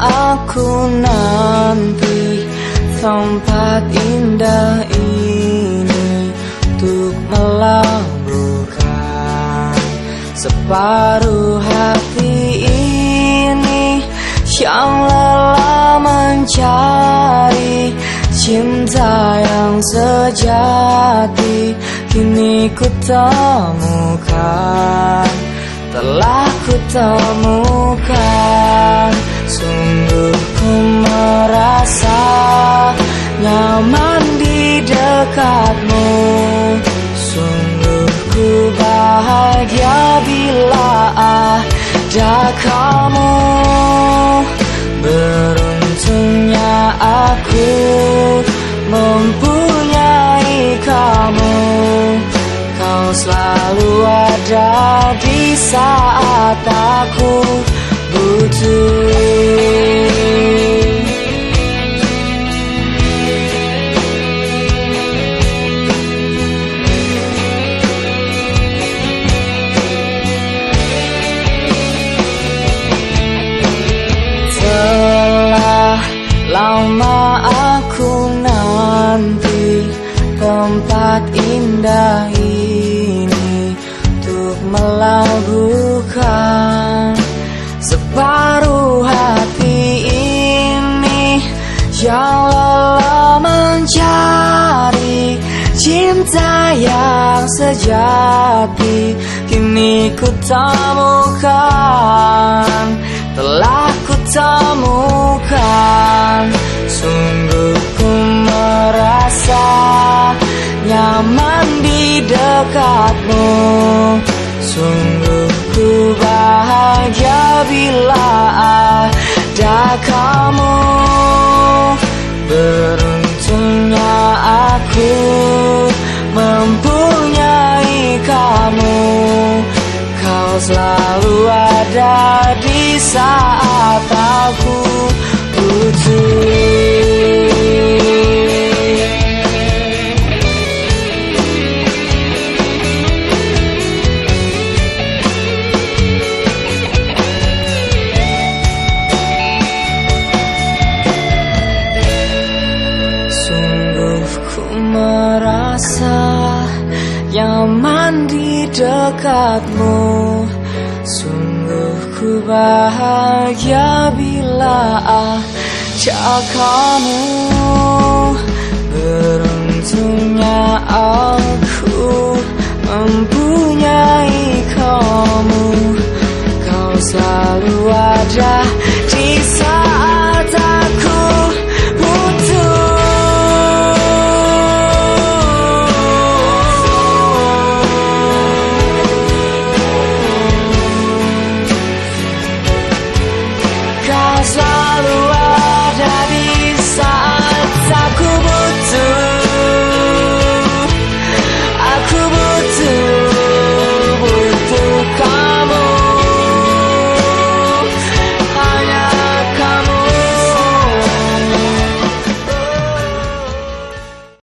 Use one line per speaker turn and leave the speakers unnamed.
aku nanti. Tempat indah ini untuk melabuhkan separuh hati ini. Yang lelah mencari cinta yang sejati kini ku temukan telah ku temukan Sungguh ku merasa nyaman di dekatmu. Sungguh ku bahagia bila ada kamu selalu ada di saat aku butuh. Telah lama aku nanti tempat indah ini melabuhkan separuh hati ini. Yang lelah mencari cinta yang sejati Kini ku temukan Telah ku temukan Sungguh bahagia bila ada kamu. Beruntungnya aku mempunyai kamu. Kau selalu ada di saat aku butuh rasa nyaman di dekatmu. Sungguh ku bahagia bila ajak kamu Beruntungnya aku mempunyai kamu. Kau selalu ada di sana.